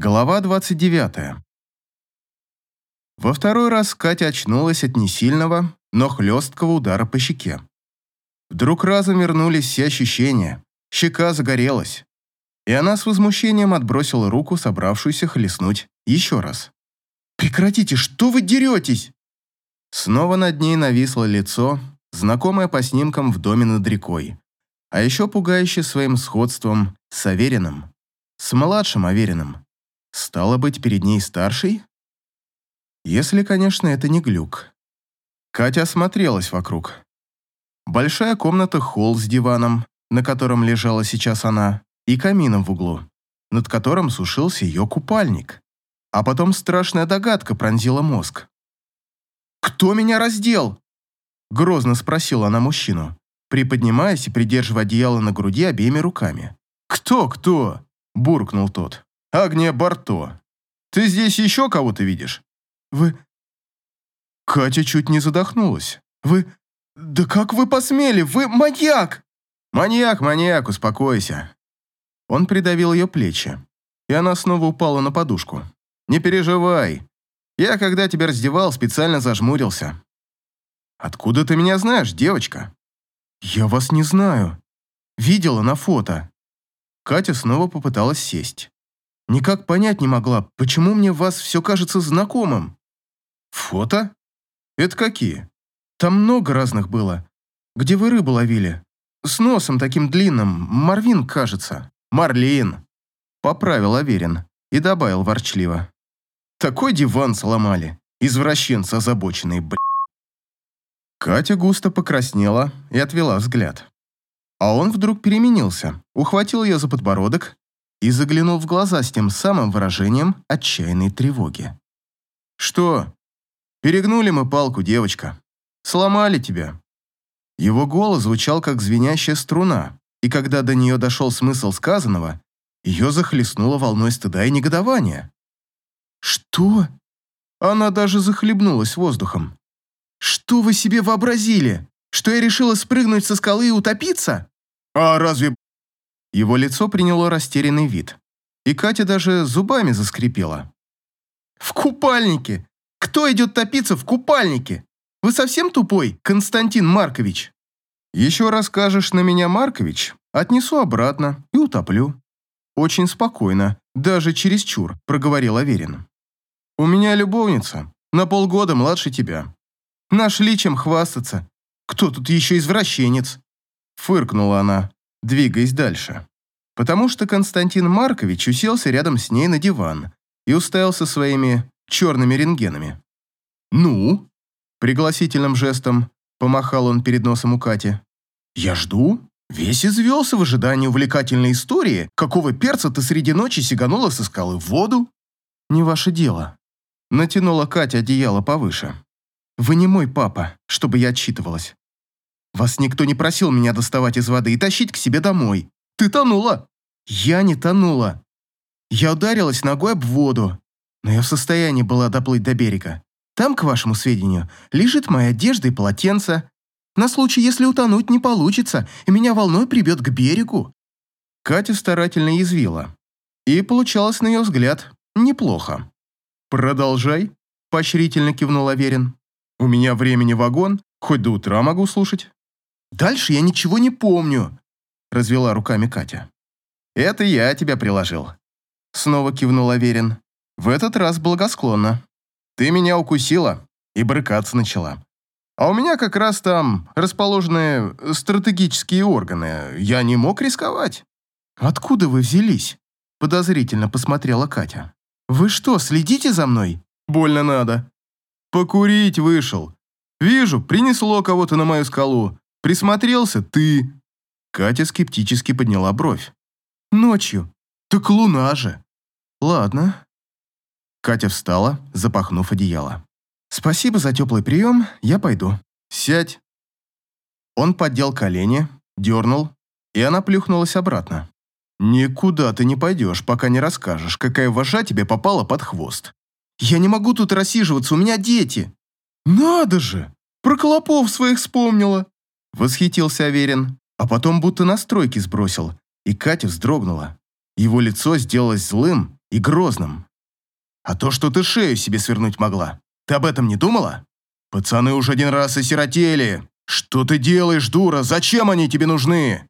Глава 29. Во второй раз Катя очнулась от несильного, но хлесткого удара по щеке. Вдруг разом вернулись все ощущения, щека загорелась, и она с возмущением отбросила руку, собравшуюся хлестнуть еще раз. «Прекратите, что вы деретесь?» Снова над ней нависло лицо, знакомое по снимкам в доме над рекой, а еще пугающее своим сходством с Авериным, с младшим Авериным. Стало быть, перед ней старший? Если, конечно, это не глюк. Катя осмотрелась вокруг. Большая комната-холл с диваном, на котором лежала сейчас она, и камином в углу, над которым сушился ее купальник. А потом страшная догадка пронзила мозг. «Кто меня раздел?» Грозно спросила она мужчину, приподнимаясь и придерживая одеяло на груди обеими руками. «Кто, кто?» – буркнул тот. Агния Барто. Ты здесь еще кого-то видишь? Вы... Катя чуть не задохнулась. Вы... Да как вы посмели? Вы маньяк! Маньяк, маньяк, успокойся. Он придавил ее плечи, и она снова упала на подушку. Не переживай. Я, когда тебя раздевал, специально зажмурился. Откуда ты меня знаешь, девочка? Я вас не знаю. Видела на фото. Катя снова попыталась сесть. Никак понять не могла, почему мне вас все кажется знакомым. Фото? Это какие? Там много разных было. Где вы рыбу ловили? С носом таким длинным, Марвин, кажется. Марлин. Поправил Аверин и добавил ворчливо. Такой диван сломали. Извращенцы озабоченные, б***. Катя густо покраснела и отвела взгляд. А он вдруг переменился, ухватил ее за подбородок и заглянул в глаза с тем самым выражением отчаянной тревоги. «Что? Перегнули мы палку, девочка. Сломали тебя». Его голос звучал, как звенящая струна, и когда до нее дошел смысл сказанного, ее захлестнуло волной стыда и негодования. «Что?» Она даже захлебнулась воздухом. «Что вы себе вообразили? Что я решила спрыгнуть со скалы и утопиться?» «А разве его лицо приняло растерянный вид, и Катя даже зубами заскрипела. «В купальнике! Кто идет топиться в купальнике? Вы совсем тупой, Константин Маркович?» «Еще раз скажешь на меня, Маркович, отнесу обратно и утоплю». «Очень спокойно, даже чересчур», — проговорил Аверин. «У меня любовница, на полгода младше тебя. Нашли чем хвастаться. Кто тут еще извращенец?» Фыркнула она, двигаясь дальше. Потому что Константин Маркович уселся рядом с ней на диван и уставился своими черными рентгенами. «Ну?» – пригласительным жестом помахал он перед носом у Кати. «Я жду. Весь извелся в ожидании увлекательной истории, какого перца ты среди ночи сиганула со скалы в воду». «Не ваше дело», – натянула Катя одеяло повыше. «Вы не мой папа, чтобы я отчитывалась. Вас никто не просил меня доставать из воды и тащить к себе домой. Ты тонула!» «Я не тонула. Я ударилась ногой об воду, но я в состоянии была доплыть до берега. Там, к вашему сведению, лежит моя одежда и полотенце. На случай, если утонуть не получится, и меня волной прибьет к берегу». Катя старательно язвила. И получалось, на ее взгляд, неплохо. «Продолжай», – поощрительно кивнул Аверин. «У меня времени вагон, хоть до утра могу слушать». «Дальше я ничего не помню», – развела руками Катя. «Это я тебя приложил». Снова кивнул Аверин. В этот раз благосклонно. «Ты меня укусила и брыкаться начала. А у меня как раз там расположены стратегические органы. Я не мог рисковать». «Откуда вы взялись?» Подозрительно посмотрела Катя. «Вы что, следите за мной?» «Больно надо». «Покурить вышел. Вижу, принесло кого-то на мою скалу. Присмотрелся ты». Катя скептически подняла бровь. «Ночью. Так луна же». «Ладно». Катя встала, запахнув одеяло. «Спасибо за теплый прием, я пойду. Сядь». Он поддел колени, дернул, и она плюхнулась обратно. «Никуда ты не пойдешь, пока не расскажешь, какая вожа тебе попала под хвост. Я не могу тут рассиживаться, у меня дети». «Надо же! Про клопов своих вспомнила!» Восхитился Аверин, а потом будто настройки сбросил, и Катя вздрогнула. Его лицо сделалось злым и грозным. А то, что ты шею себе свернуть могла, ты об этом не думала? Пацаны уже один раз осиротели. Что ты делаешь, дура? Зачем они тебе нужны?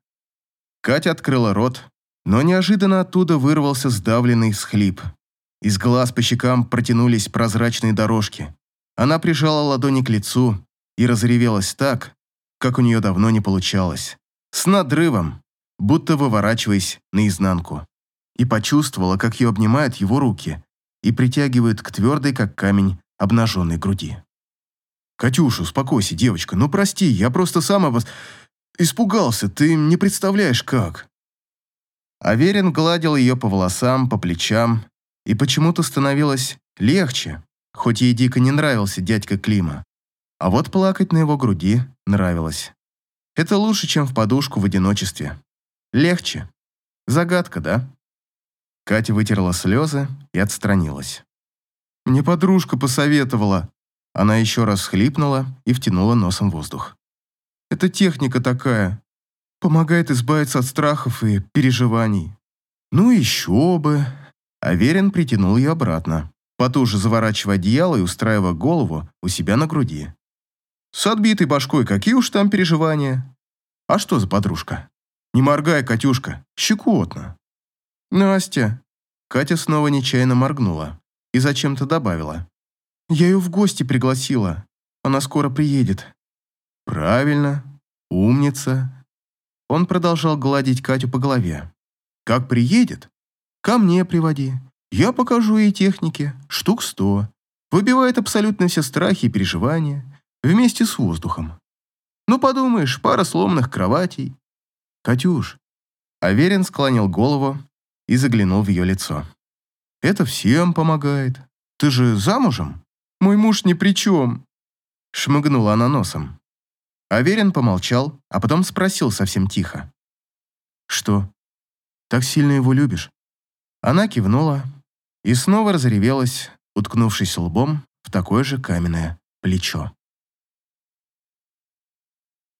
Катя открыла рот, но неожиданно оттуда вырвался сдавленный схлип. Из глаз по щекам протянулись прозрачные дорожки. Она прижала ладони к лицу и разревелась так, как у нее давно не получалось. С надрывом, будто выворачиваясь наизнанку. И почувствовала, как ее обнимают его руки и притягивают к твердой, как камень, обнаженной груди. «Катюша, успокойся, девочка, ну прости, я просто сам обос... испугался, ты не представляешь, как». Аверин гладил ее по волосам, по плечам, и почему-то становилось легче, хоть ей дико не нравился дядька Клима. А вот плакать на его груди нравилось. Это лучше, чем в подушку в одиночестве. Легче. Загадка, да? Катя вытерла слезы и отстранилась. «Мне подружка посоветовала». Она еще раз хлипнула и втянула носом воздух. «Это техника такая. Помогает избавиться от страхов и переживаний». «Ну еще бы». Аверин притянул ее обратно, потуже заворачивая одеяло и устраивая голову у себя на груди. С отбитой башкой какие уж там переживания. А что за подружка? Не моргай, Катюшка, щекотно. Настя. Катя снова нечаянно моргнула и зачем-то добавила. Я ее в гости пригласила. Она скоро приедет. Правильно. Умница. Он продолжал гладить Катю по голове. Как приедет? Ко мне приводи. Я покажу ей техники. Штук сто. Выбивает абсолютно все страхи и переживания вместе с воздухом. Ну, подумаешь, пара сломанных кроватей. Катюш. Аверин склонил голову и заглянул в ее лицо. Это всем помогает. Ты же замужем? Мой муж ни при чем. Шмыгнула она носом. Аверин помолчал, а потом спросил совсем тихо. «Что, так сильно его любишь?» Она кивнула и снова разревелась, уткнувшись лбом в такое же каменное плечо.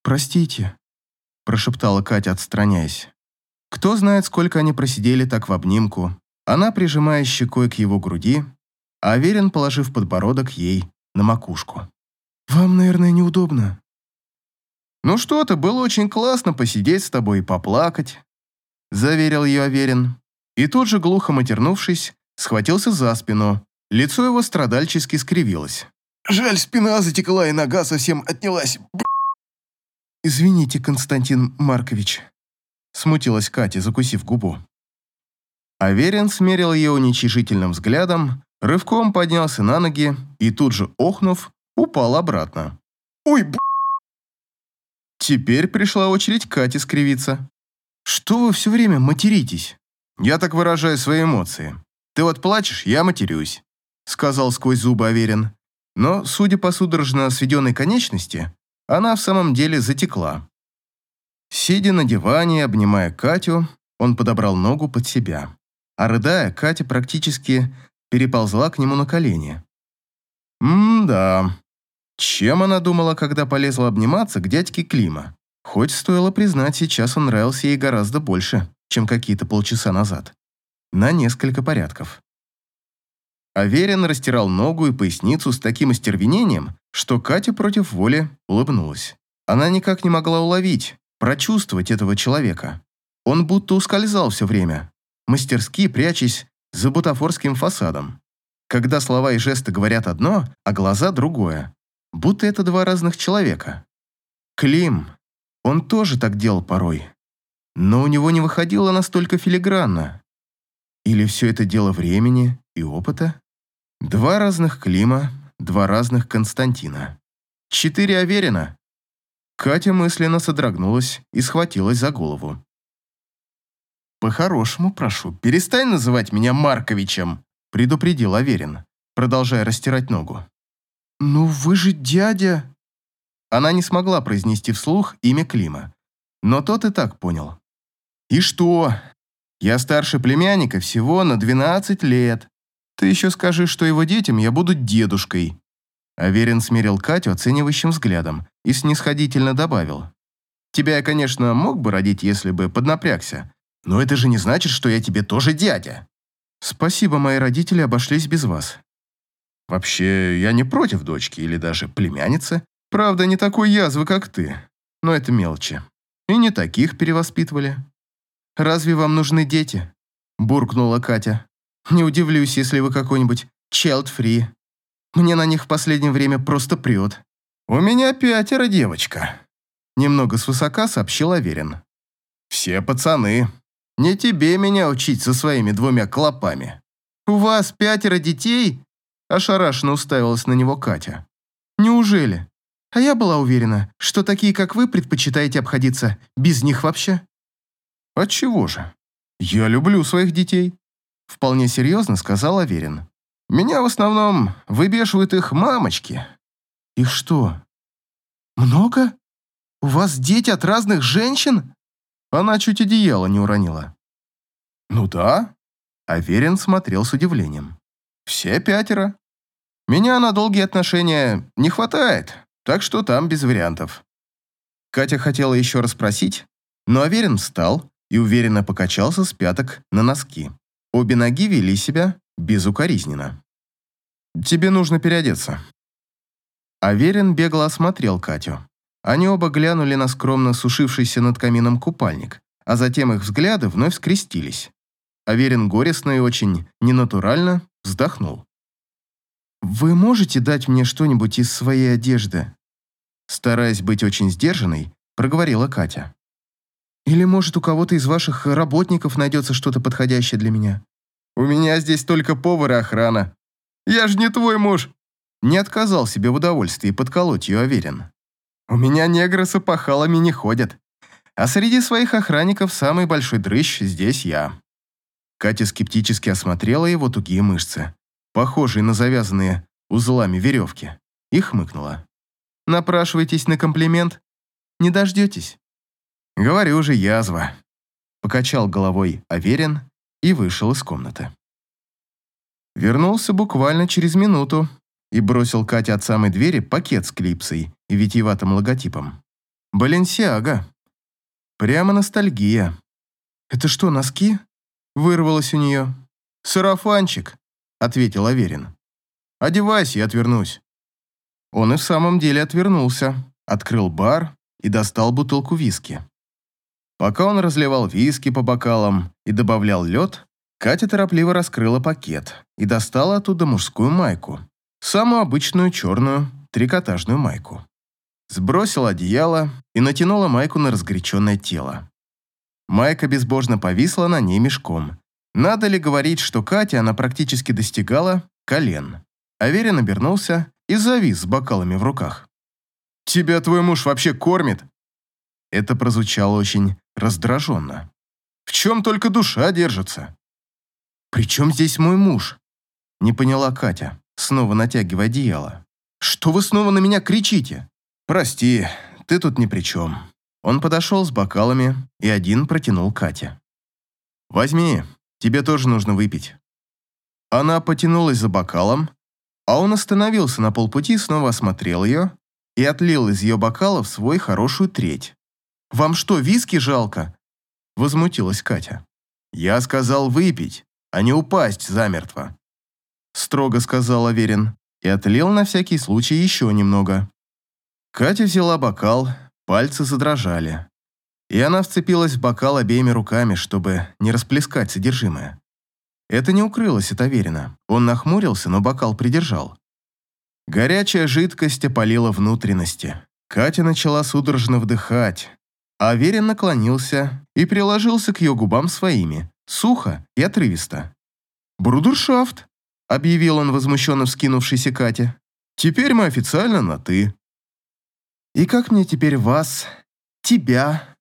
«Простите», – прошептала Катя, отстраняясь. Кто знает, сколько они просидели так в обнимку, она прижимая щекой к его груди, а Аверин положив подбородок ей на макушку. «Вам, наверное, неудобно». «Ну что-то, было очень классно посидеть с тобой и поплакать», – заверил ее Аверин. И тут же, глухо матернувшись, схватился за спину. Лицо его страдальчески скривилось. «Жаль, спина затекла и нога совсем отнялась. «Извините, Константин Маркович», – смутилась Катя, закусив губу. Аверин смерил ее уничижительным взглядом, рывком поднялся на ноги и тут же, охнув, упал обратно. «Ой, б***!» Теперь пришла очередь Кати скривиться. «Что вы все время материтесь?» «Я так выражаю свои эмоции. Ты вот плачешь, я матерюсь», — сказал сквозь зубы Аверин. Но, судя по судорожно сведенной конечности, она в самом деле затекла. Сидя на диване, обнимая Катю, он подобрал ногу под себя. А рыдая, Катя практически переползла к нему на колени. М-да. Чем она думала, когда полезла обниматься к дядьке Клима? Хоть стоило признать, сейчас он нравился ей гораздо больше, чем какие-то полчаса назад. На несколько порядков. Аверин растирал ногу и поясницу с таким остервенением, что Катя против воли улыбнулась. Она никак не могла уловить, прочувствовать этого человека. Он будто ускользал все время, мастерски прячась за бутафорским фасадом. Когда слова и жесты говорят одно, а глаза другое. Будто это два разных человека. Клим. Он тоже так делал порой. Но у него не выходило настолько филигранно. Или все это дело времени и опыта? Два разных Клима, два разных Константина. Четыре Аверина. Катя мысленно содрогнулась и схватилась за голову. «По-хорошему прошу, перестань называть меня Марковичем», предупредил Аверин, продолжая растирать ногу. «Ну вы же дядя...» Она не смогла произнести вслух имя Клима, но тот и так понял. «И что? Я старше племянника всего на 12 лет. Ты еще скажи, что его детям я буду дедушкой». Аверин смерил Катю оценивающим взглядом и снисходительно добавил. «Тебя я, конечно, мог бы родить, если бы поднапрягся, но это же не значит, что я тебе тоже дядя». Спасибо, мои родители обошлись без вас. Вообще, я не против дочки или даже племянницы. Правда, не такой язвы, как ты. Но это мелочи. И не таких перевоспитывали. Разве вам нужны дети? Буркнула Катя. Не удивлюсь, если вы какой-нибудь child-free. Мне на них в последнее время просто прет. У меня пятеро, девочка. Немного свысока сообщил Аверин. Все пацаны. Не тебе меня учить со своими двумя клопами. У вас пятеро детей? Ошарашенно уставилась на него Катя. Неужели? А я была уверена, что такие, как вы, предпочитаете обходиться без них вообще. Отчего же? Я люблю своих детей. Вполне серьезно сказал Аверин. Меня в основном выбешивают их мамочки. Их что? Много? У вас дети от разных женщин? Она чуть одеяло не уронила. «Ну да». Аверин смотрел с удивлением. «Все пятеро. Меня на долгие отношения не хватает, так что там без вариантов». Катя хотела еще раз спросить, но Аверин встал и уверенно покачался с пяток на носки. Обе ноги вели себя безукоризненно. «Тебе нужно переодеться». Аверин бегло осмотрел Катю. Они оба глянули на скромно сушившийся над камином купальник, а затем их взгляды вновь скрестились. Аверин горестно и очень ненатурально вздохнул. «Вы можете дать мне что-нибудь из своей одежды?» Стараясь быть очень сдержанной, проговорила Катя. «Или, может, у кого-то из ваших работников найдется что-то подходящее для меня?» «У меня здесь только повар и охрана. Я же не твой муж!» Не отказал себе в удовольствии подколоть ее Аверин. У меня негры с опахалами не ходят. А среди своих охранников самый большой дрыщ здесь я». Катя скептически осмотрела его тугие мышцы, похожие на завязанные узлами веревки, и хмыкнула. «Напрашиваетесь на комплимент? Не дождетесь?» «Говорю же, язва», — покачал головой Аверин и вышел из комнаты. Вернулся буквально через минуту, и бросил Кате от самой двери пакет с клипсой и витиеватым логотипом. «Баленсиага». Прямо ностальгия. «Это что, носки?» Вырвалось у нее. «Сарафанчик», — ответил Аверин. «Одевайся, я отвернусь». Он и в самом деле отвернулся, открыл бар и достал бутылку виски. Пока он разливал виски по бокалам и добавлял лед, Катя торопливо раскрыла пакет и достала оттуда мужскую майку, самую обычную черную трикотажную майку. Сбросила одеяло и натянула майку на разгоряченное тело. Майка безбожно повисла на ней мешком. Надо ли говорить, что Катя она практически достигала колен. Аверин обернулся и завис с бокалами в руках. «Тебя твой муж вообще кормит?» Это прозвучало очень раздраженно. «В чем только душа держится?» «При чем здесь мой муж?» Не поняла Катя снова натягивая одеяло. «Что вы снова на меня кричите?» «Прости, ты тут ни при чем». Он подошел с бокалами и один протянул Кате. «Возьми, тебе тоже нужно выпить». Она потянулась за бокалом, а он остановился на полпути, снова осмотрел ее и отлил из ее бокала в свой хорошую треть. «Вам что, виски жалко?» – возмутилась Катя. «Я сказал выпить, а не упасть замертво строго сказал Аверин и отлил на всякий случай еще немного. Катя взяла бокал, пальцы задрожали. И она вцепилась в бокал обеими руками, чтобы не расплескать содержимое. Это не укрылось от Аверина. Он нахмурился, но бокал придержал. Горячая жидкость опалила внутренности. Катя начала судорожно вдыхать. А Аверин наклонился и приложился к ее губам своими, сухо и отрывисто. «Брудершафт!» объявил он возмущенно вскинувшийся Кате. «Теперь мы официально на «ты». «И как мне теперь вас, тебя?»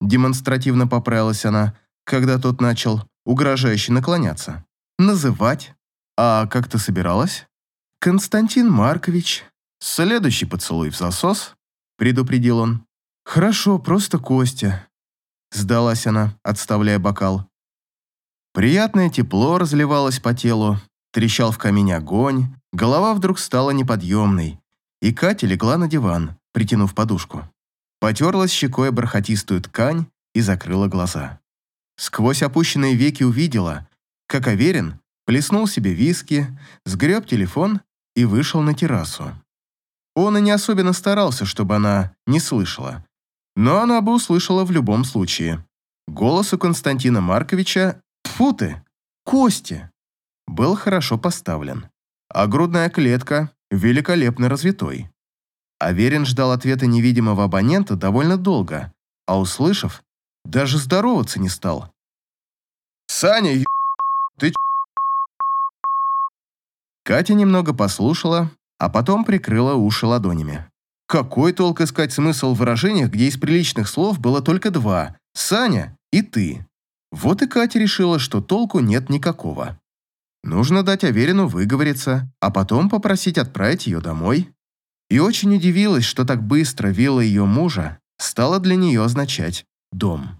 Демонстративно поправилась она, когда тот начал угрожающе наклоняться. «Называть? А как ты собиралась?» «Константин Маркович. Следующий поцелуй в засос», предупредил он. «Хорошо, просто Костя», сдалась она, отставляя бокал. Приятное тепло разливалось по телу, Трещал в камине огонь, голова вдруг стала неподъемной, и Катя легла на диван, притянув подушку. Потерлась щекой бархатистую ткань и закрыла глаза. Сквозь опущенные веки увидела, как Аверин плеснул себе виски, сгреб телефон и вышел на террасу. Он и не особенно старался, чтобы она не слышала. Но она бы услышала в любом случае. Голос у Константина Марковича «Тьфу ты! Кости!» был хорошо поставлен, а грудная клетка великолепно развитой. Аверин ждал ответа невидимого абонента довольно долго, а услышав, даже здороваться не стал. «Саня, ё... ты Катя немного послушала, а потом прикрыла уши ладонями. Какой толк искать смысл в выражениях, где из приличных слов было только два – «Саня» и «ты». Вот и Катя решила, что толку нет никакого. Нужно дать Аверину выговориться, а потом попросить отправить ее домой. И очень удивилась, что так быстро вилла ее мужа стала для нее означать «дом».